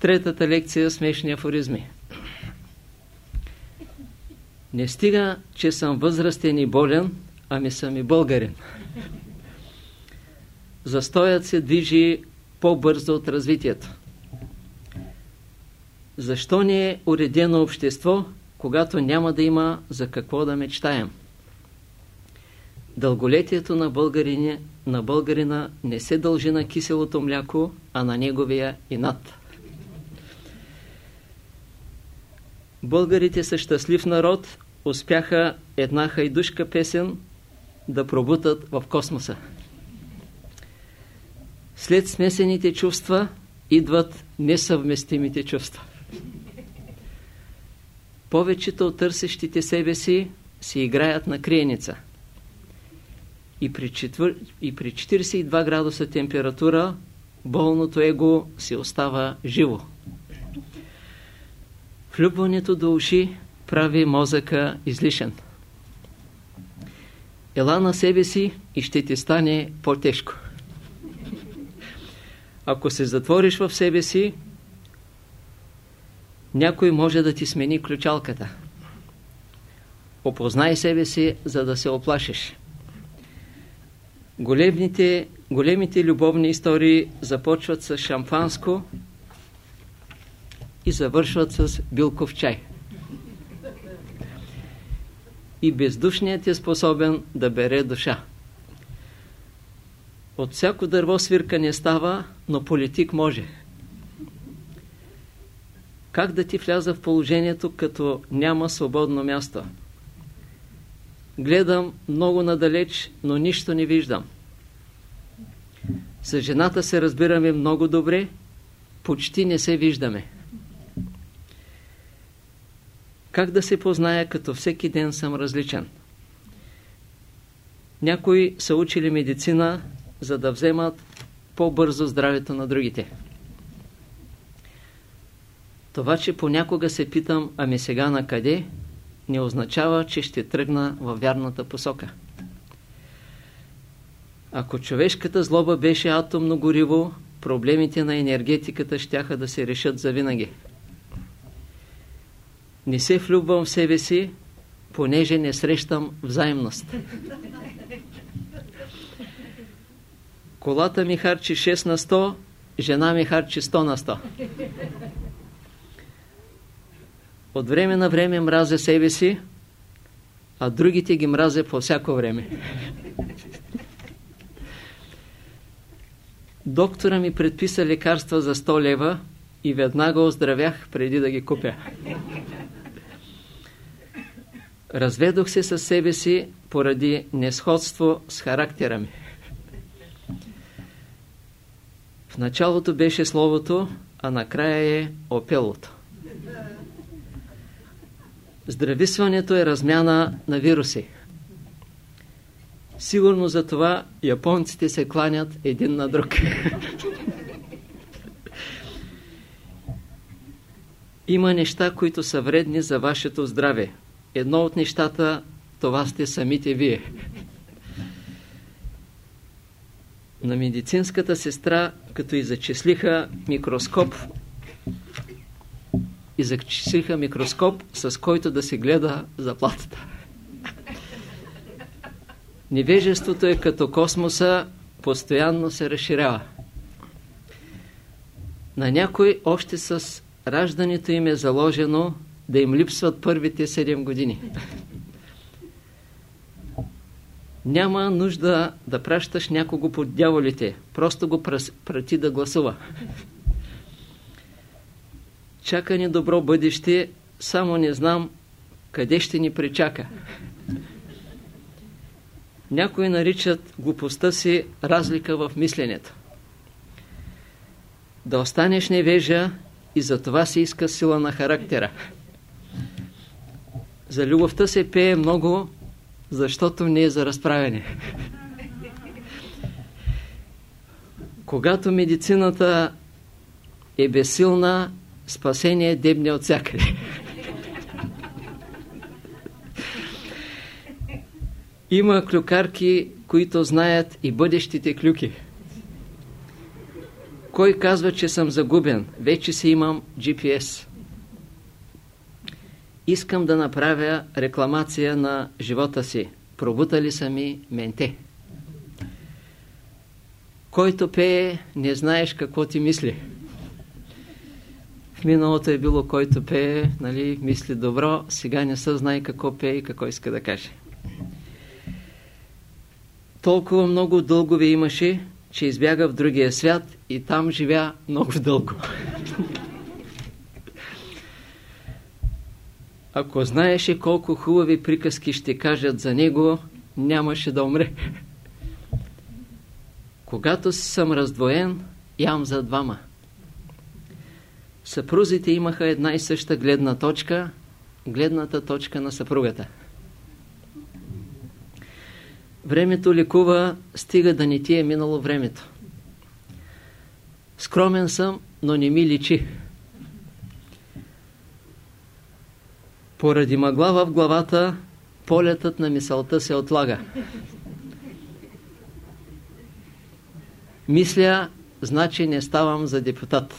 Третата лекция – смешни афоризми. Не стига, че съм възрастен и болен, ами съм и българин. Застоят се движи по-бързо от развитието. Защо не е уредено общество, когато няма да има за какво да мечтаем? Дълголетието на, българине, на българина не се дължи на киселото мляко, а на неговия инат. Българите са щастлив народ, успяха една хайдушка песен да пробутат в космоса. След смесените чувства идват несъвместимите чувства. Повечето от търсещите себе си си играят на криеница. И при, четвър... и при 42 градуса температура болното его си остава живо. Влюбването до уши прави мозъка излишен. Ела на себе си и ще ти стане по-тежко. Ако се затвориш в себе си, някой може да ти смени ключалката. Опознай себе си, за да се оплашиш. Големите, големите любовни истории започват с шампанско и завършват с билков чай. И бездушният е способен да бере душа. От всяко дърво свирка не става, но политик може. Как да ти вляза в положението, като няма свободно място? Гледам много надалеч, но нищо не виждам. С жената се разбираме много добре, почти не се виждаме. Как да се позная, като всеки ден съм различен? Някои са учили медицина, за да вземат по-бързо здравето на другите. Това, че понякога се питам, ами сега на къде, не означава, че ще тръгна във вярната посока. Ако човешката злоба беше атомно гориво, проблемите на енергетиката щяха да се решат завинаги. Не се влюбвам в себе си, понеже не срещам взаимност. Колата ми харчи 6 на 100, жена ми харчи 100 на 100. От време на време мразя себе си, а другите ги мразя по всяко време. Доктора ми предписа лекарства за 100 лева и веднага оздравях преди да ги купя. Разведох се със себе си поради несходство с характера ми. В началото беше словото, а накрая е опелото. Здрависването е размяна на вируси. Сигурно за това японците се кланят един на друг. Има неща, които са вредни за вашето здраве. Едно от нещата, това сте самите вие. На медицинската сестра, като и зачислиха микроскоп, и зачислиха микроскоп, с който да се гледа заплатата. Невежеството е като космоса, постоянно се разширява. На някой още с раждането им е заложено да им липсват първите 7 години. Няма нужда да пращаш някого под дяволите. Просто го прати да гласува. Чака ни добро бъдеще, само не знам къде ще ни причака. Някои наричат глупостта си разлика в мисленето. Да останеш невежа и за това се иска сила на характера. За любовта се пее много, защото не е за разправяне. Когато медицината е безсилна, спасение дебне от всякъде. Има клюкарки, които знаят и бъдещите клюки. Кой казва, че съм загубен? Вече си имам GPS. Искам да направя рекламация на живота си. Пробутали са ми менте. Който пее, не знаеш какво ти мисли. В миналото е било който пее, нали, мисли добро, сега не се знае какво пее и какво иска да каже. Толкова много дългове имаше, че избяга в другия свят и там живя много дълго. Ако знаеше колко хубави приказки ще кажат за него, нямаше да умре. Когато съм раздвоен, ям за двама. Съпрузите имаха една и съща гледна точка, гледната точка на съпругата. Времето лекува, стига да не ти е минало времето. Скромен съм, но не ми личи. Поради мъгла в главата, полетът на мисълта се отлага. Мисля, значи не ставам за депутат.